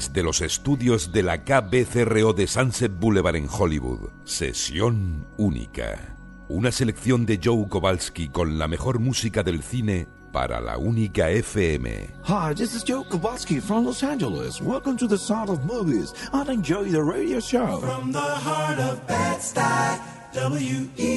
Desde los estudios de la KBCRO de Sunset Boulevard en Hollywood, sesión única. Una selección de Joe Kowalski con la mejor música del cine para la única FM. Hi, this is Joe Kowalski from Los Angeles. Welcome to the Sound of Movies and enjoy the radio show. From the heart of Bed-Stuy, W-E-L-O-V-E.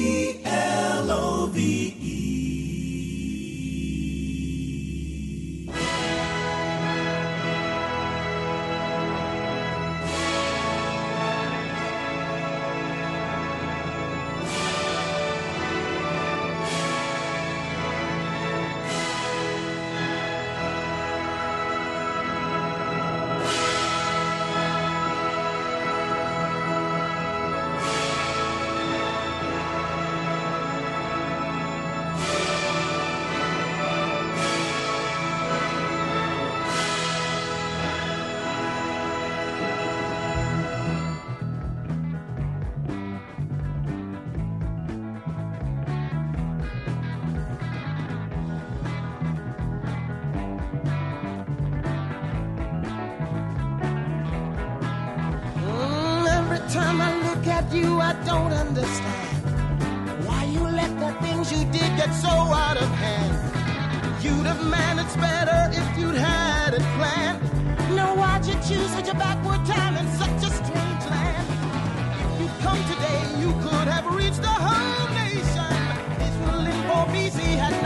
Time I look at you, I don't understand why you let the things you did get so out of hand. You'd have managed better if you'd had it planned. Now, why'd you choose such a backward time in such a strange land? If you'd come today, you could have reached the whole nation. Peaceful for peace, had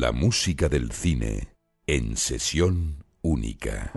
La música del cine en sesión única.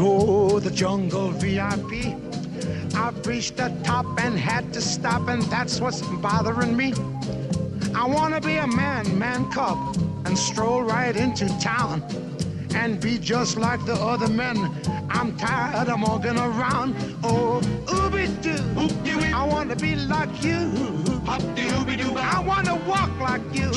oh, the jungle VIP. I've reached the top and had to stop, and that's what's bothering me. I wanna be a man, man cub, and stroll right into town and be just like the other men. I'm tired of walking around. Oh, ooby doo, I wanna be like you. I wanna walk like you.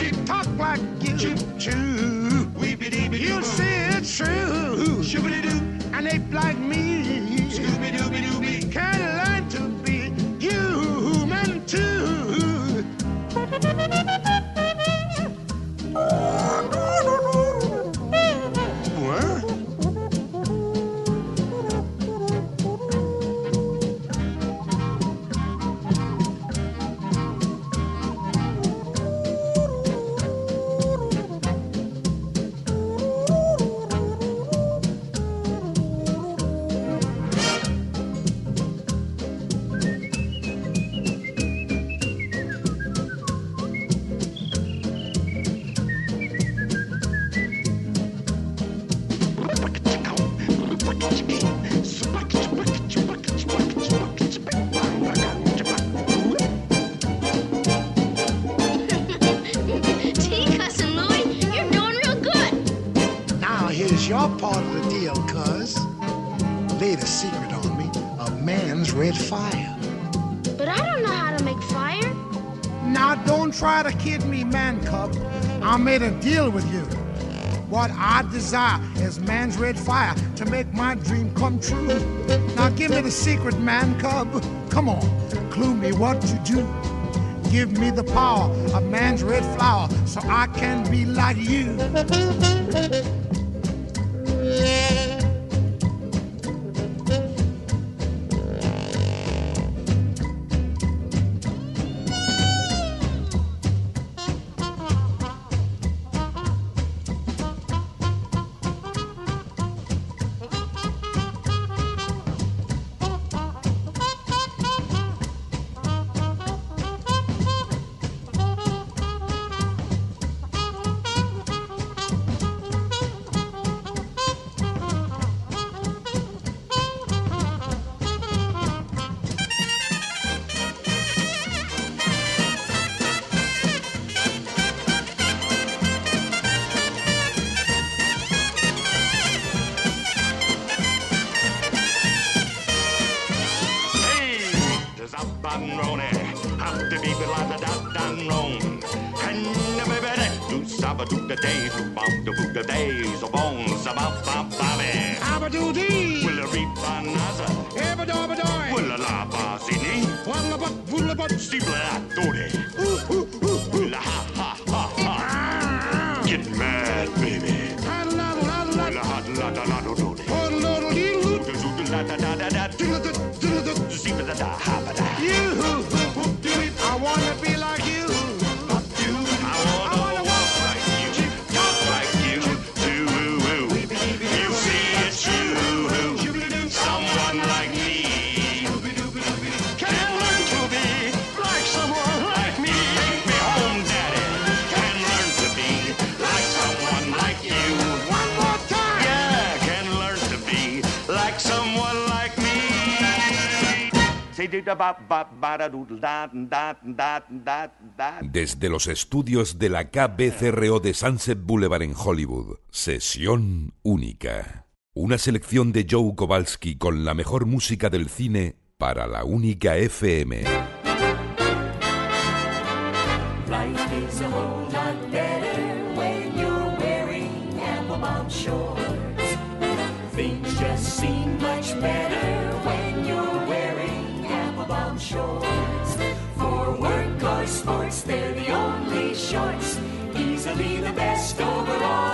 desire as man's red fire to make my dream come true. Now give me the secret, man cub. Come on, clue me what to do. Give me the power of man's red flower so I can be like you. Desde los estudios de la KBCRO de Sunset Boulevard en Hollywood, sesión única. Una selección de Joe Kowalski con la mejor música del cine para la única FM. to be the best overall.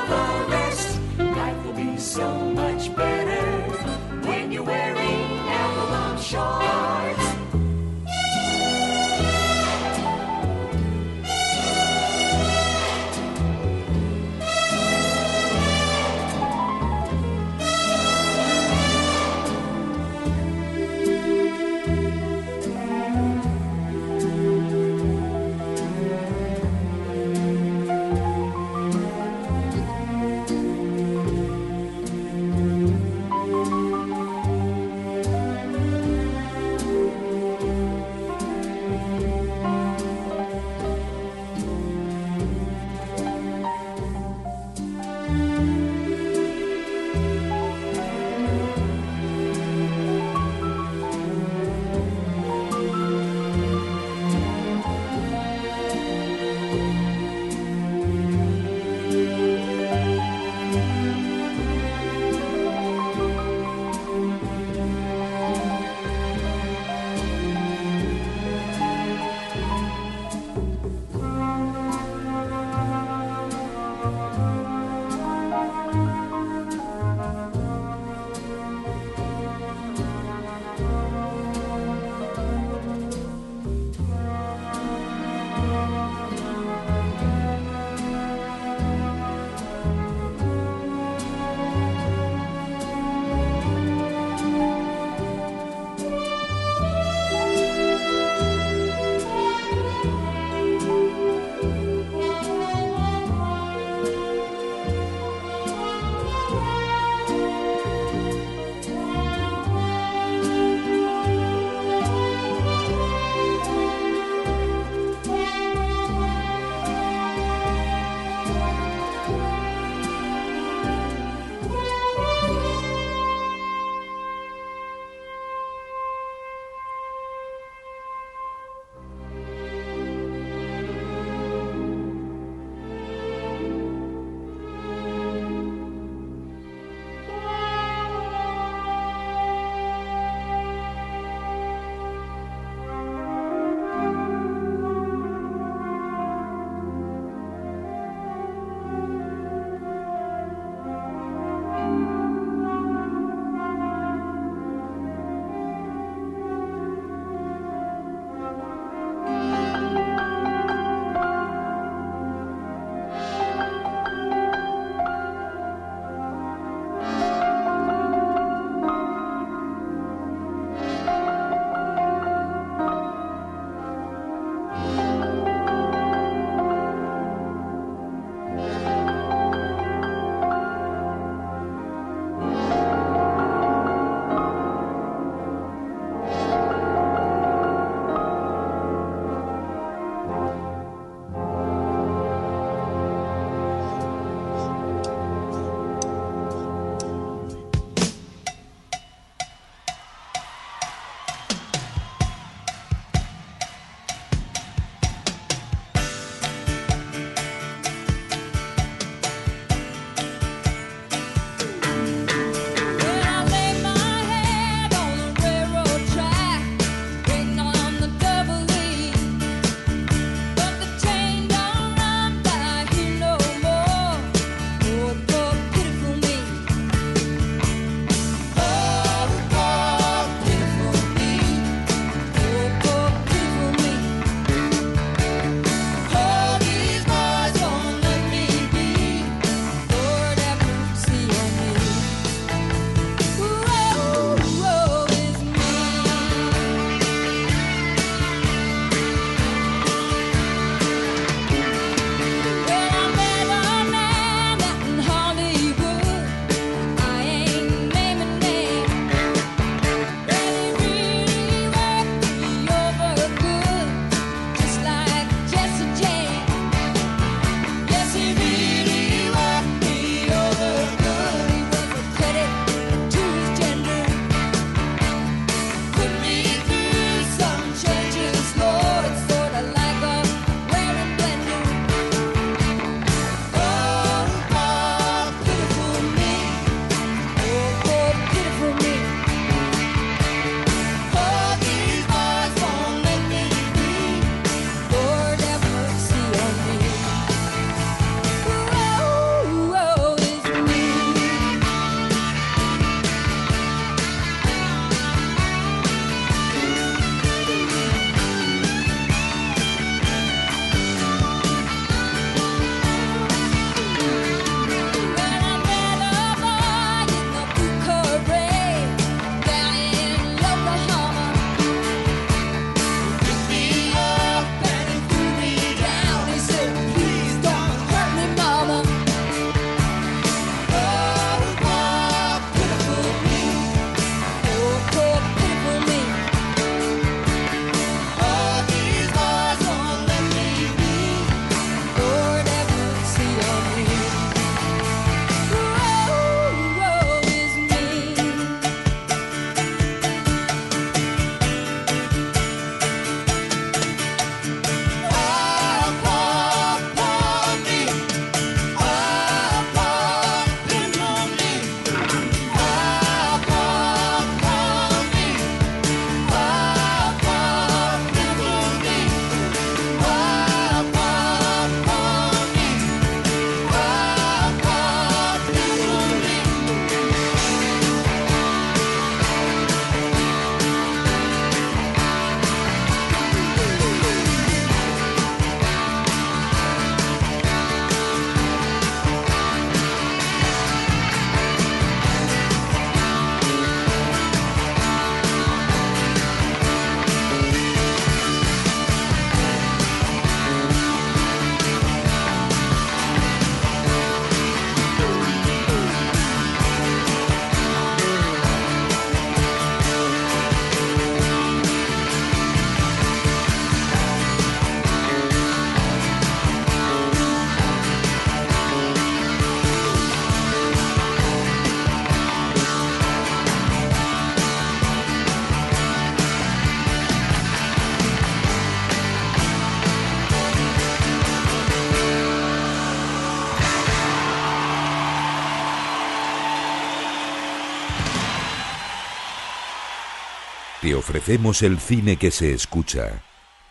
Ofrecemos el cine que se escucha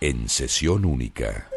en sesión única.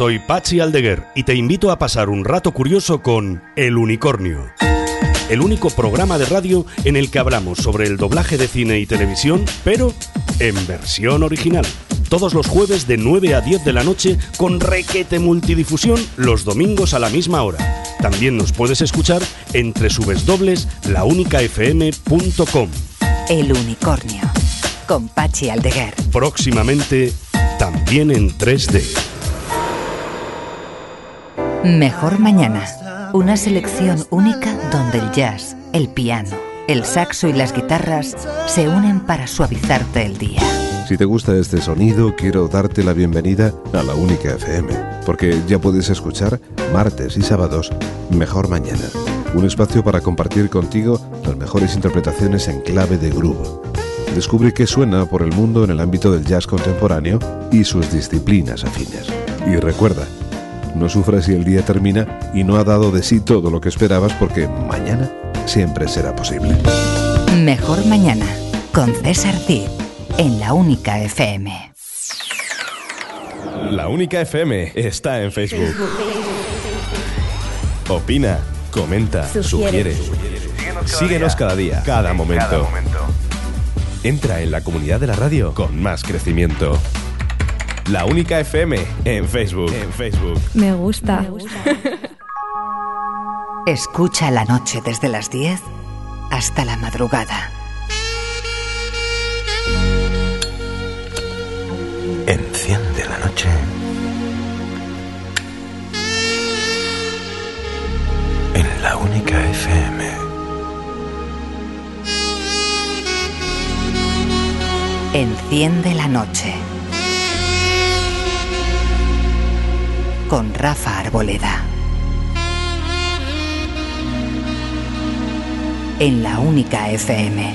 Soy Pachi Aldeguer y te invito a pasar un rato curioso con El Unicornio. El único programa de radio en el que hablamos sobre el doblaje de cine y televisión, pero en versión original. Todos los jueves de 9 a 10 de la noche con requete multidifusión los domingos a la misma hora. También nos puedes escuchar en www.launicafm.com. El unicornio. Con Pachi Aldeguer. Próximamente también en 3D. Mejor mañana. Una selección única donde el jazz, el piano, el saxo y las guitarras se unen para suavizarte el día. Si te gusta este sonido, quiero darte la bienvenida a la Única FM, porque ya puedes escuchar martes y sábados Mejor Mañana, un espacio para compartir contigo las mejores interpretaciones en clave de groove. Descubre qué suena por el mundo en el ámbito del jazz contemporáneo y sus disciplinas afines. Y recuerda, no sufras si el día termina y no ha dado de sí todo lo que esperabas porque mañana siempre será posible. Mejor mañana. Con César Cid. En la única FM. La única FM está en Facebook. Opina, comenta, Sugiere. sugiere. Síguenos cada día, cada momento. Entra en la comunidad de la radio con más crecimiento. La Única FM en Facebook. En Facebook. Me gusta. Me gusta. Escucha la noche desde las 10 hasta la madrugada. Enciende la noche. En la única FM. Enciende la noche. Con Rafa Arboleda. En la única FM.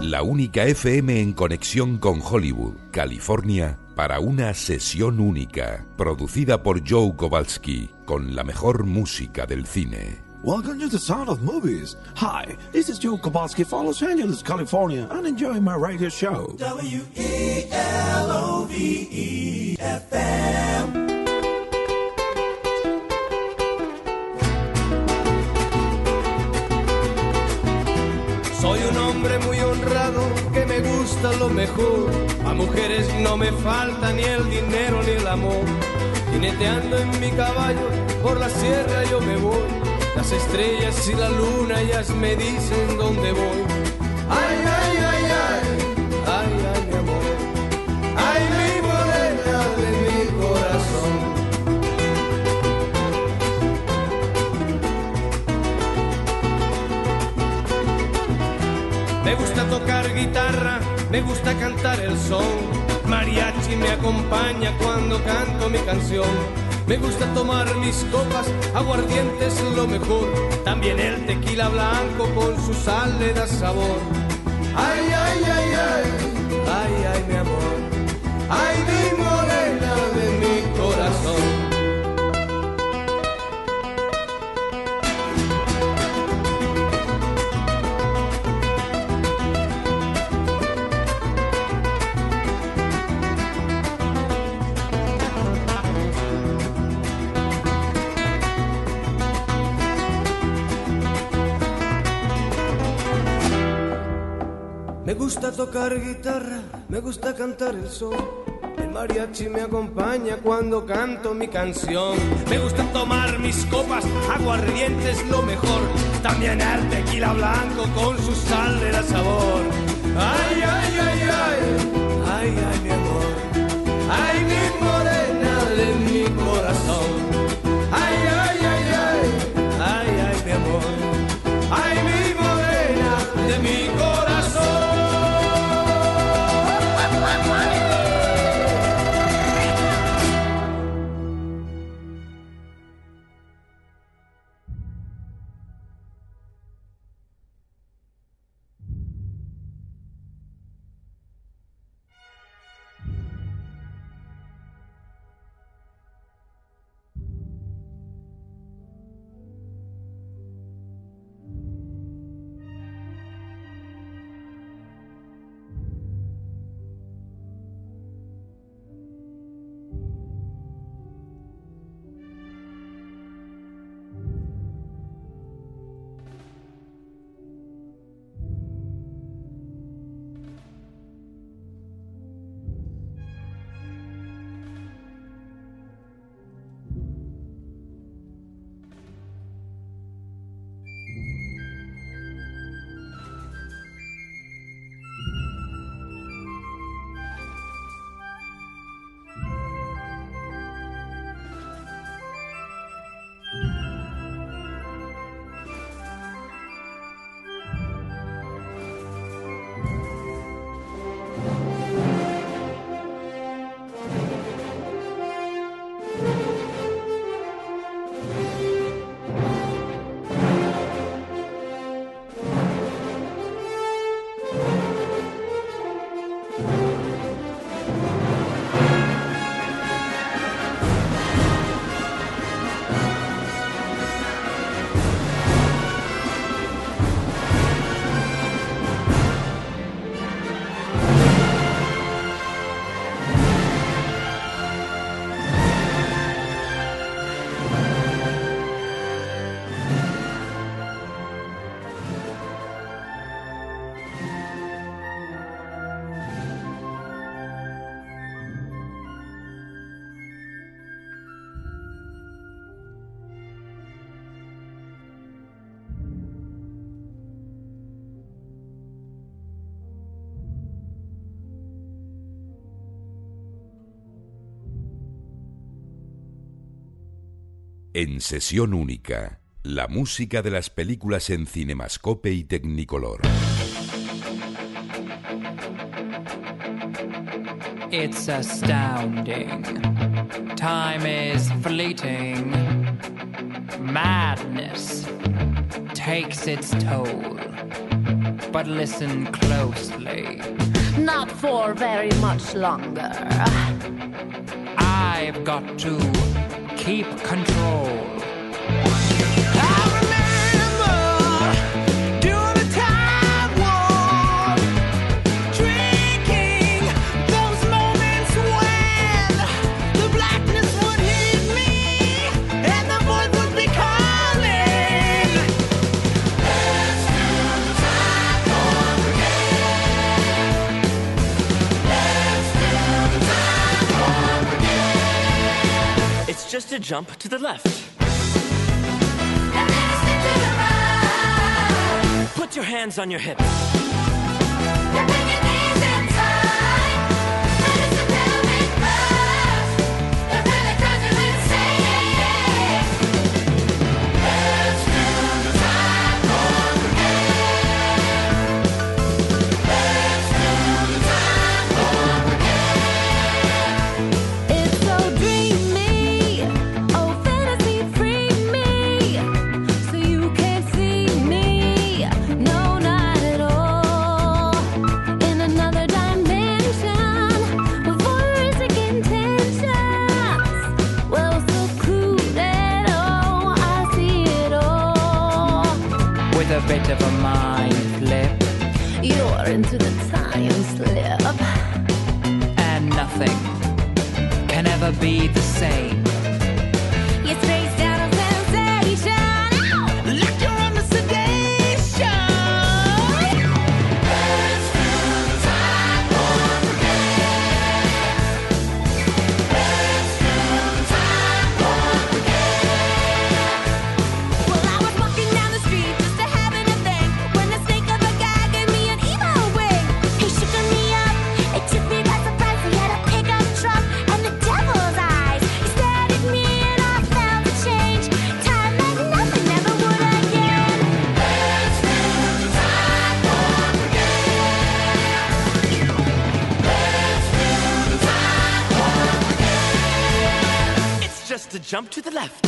La única FM en conexión con Hollywood, California, para una sesión única, producida por Joe Kowalski, con la mejor música del cine. Welcome to the Sound of Movies. Hi, this is Joe Kowalski from Los Angeles, California, and enjoying my radio show. W E L O V E F M. Soy un hombre muy honrado que me gusta lo mejor. Mujeres no me falta ni el dinero ni el amor. Jineteando en mi caballo por la sierra yo me voy. Las estrellas y la luna ellas me dicen dónde voy. Ay, ay, ay, ay, ay, ay, mi amor. Ay, mi morena de mi corazón. Me gusta tocar guitarra, me gusta cantar el son. Mariachi me acompaña cuando canto mi canción. Me gusta tomar mis copas, aguardiente es lo mejor. También el tequila blanco con su sal le da sabor. Ay, ay, ay, ay, ay, ay, mi amor. Ay, mi Me gusta tocar guitarra, me gusta cantar el sol. El mariachi me acompaña cuando canto mi canción. Me gusta tomar mis copas, aguardiente es lo mejor. También el tequila blanco con su sal de la sabor. Ay, ay, ay, ay, ay, ay, mi amor. Ay, mi morena En sesión única, la música de las películas en Cinemascope y Technicolor. It's astounding. Time is fleeting. Madness takes its toll. But listen closely. Not for very much longer. I've got to keep control. just a jump to the left. Put your hands on your hips. into the time slip. And nothing can ever be the same. jump to the left.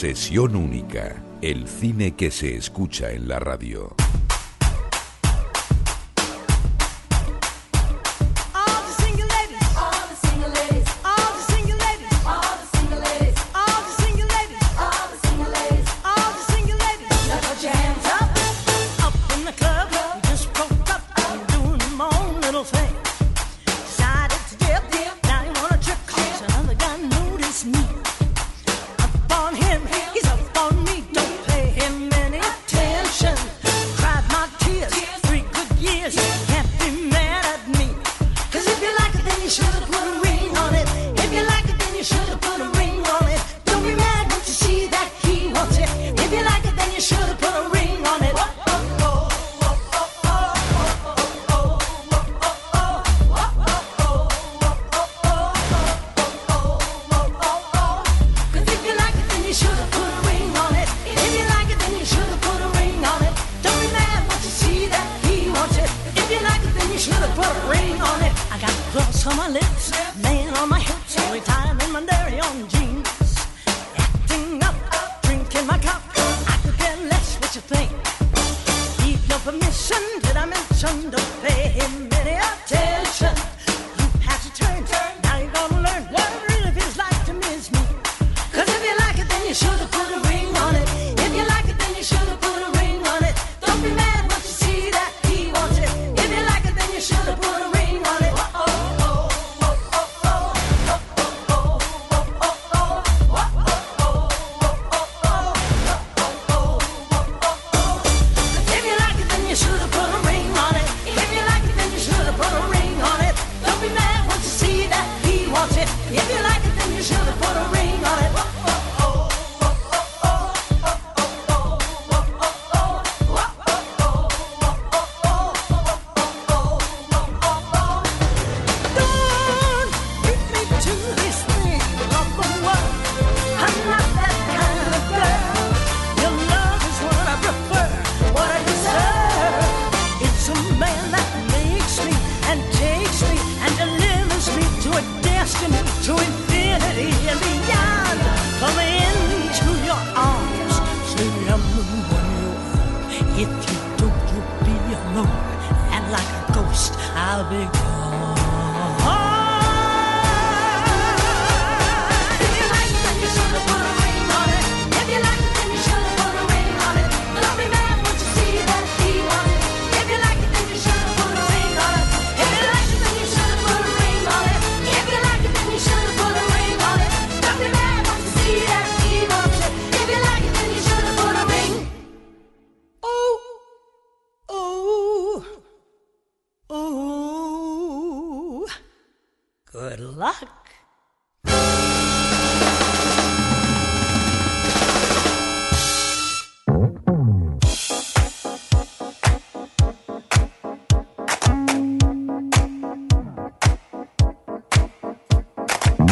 Sesión única, el cine que se escucha en la radio. Show the.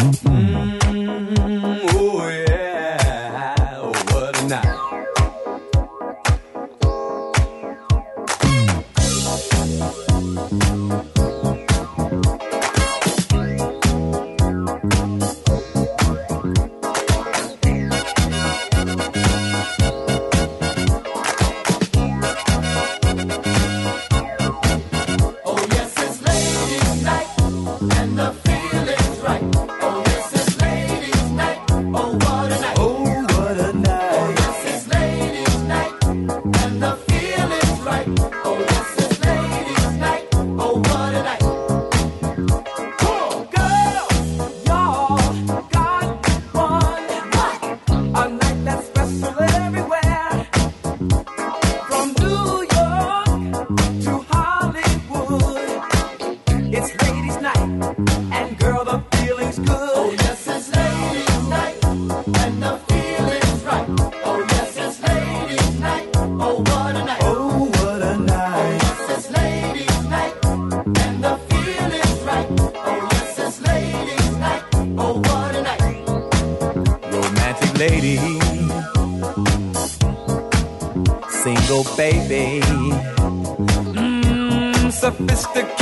Mm. single baby. hmm, sophisticated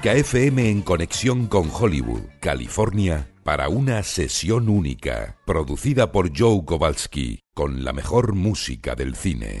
Crónica FM en conexión con Hollywood, California, para una sesión única, producida por Joe Kowalski, con la mejor música del cine.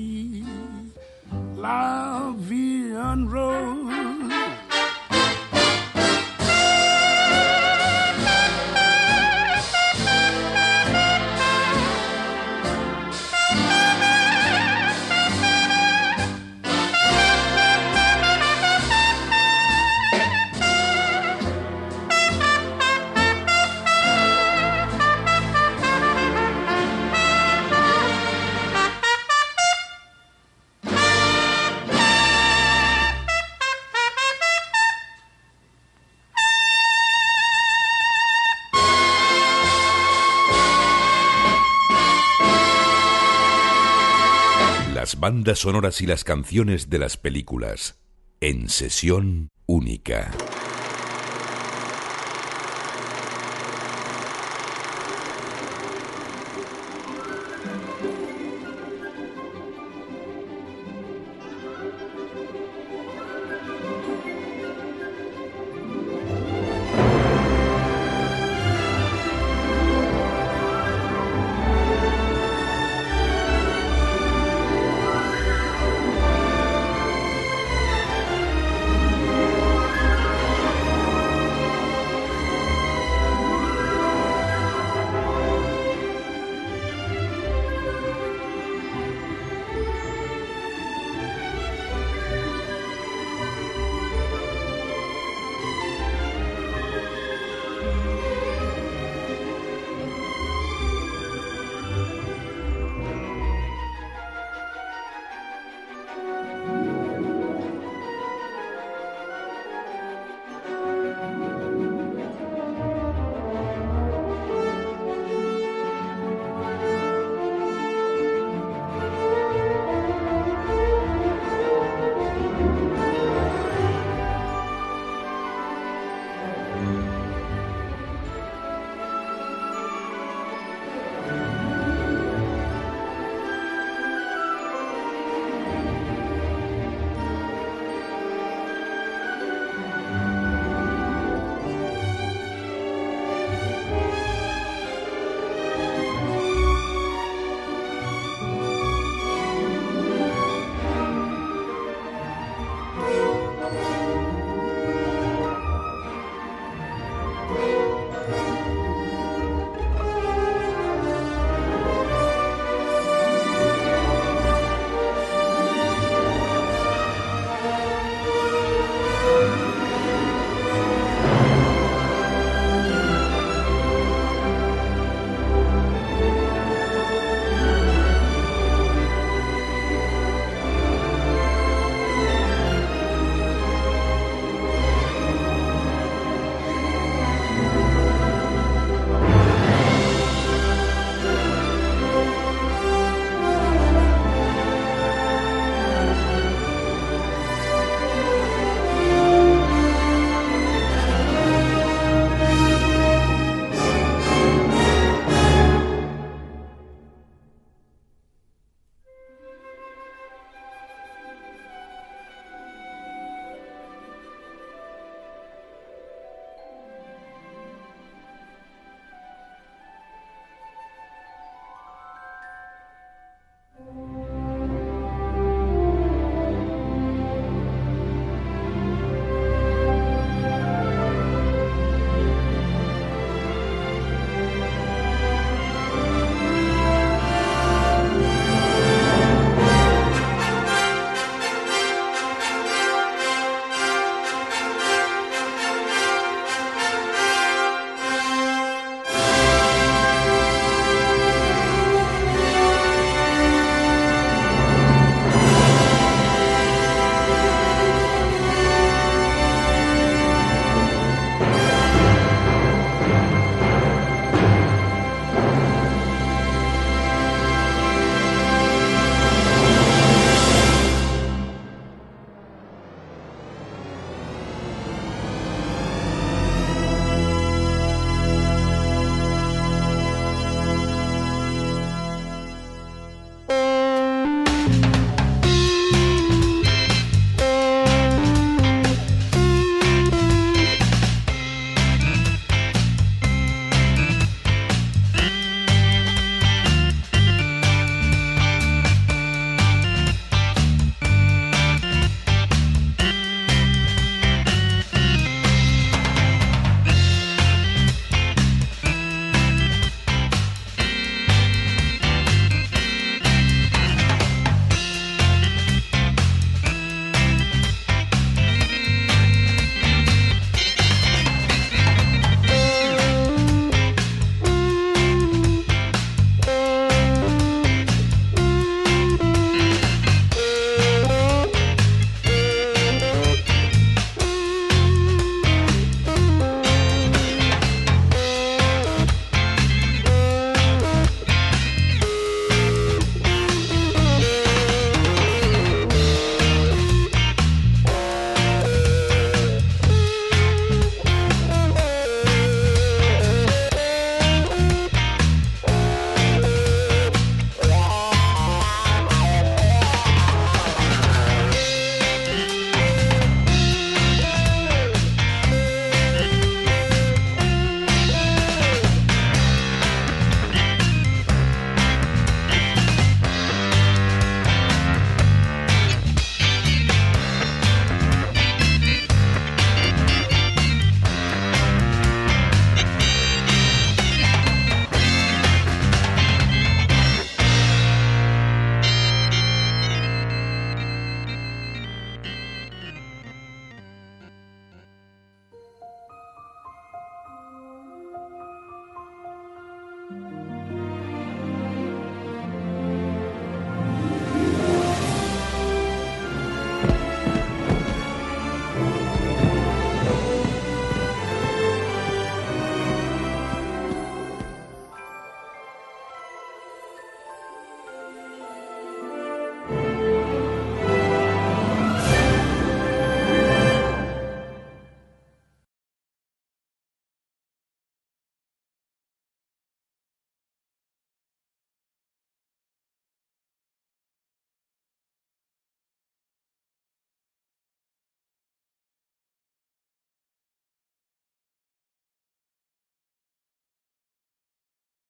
la vie bandas sonoras y las canciones de las películas en sesión única.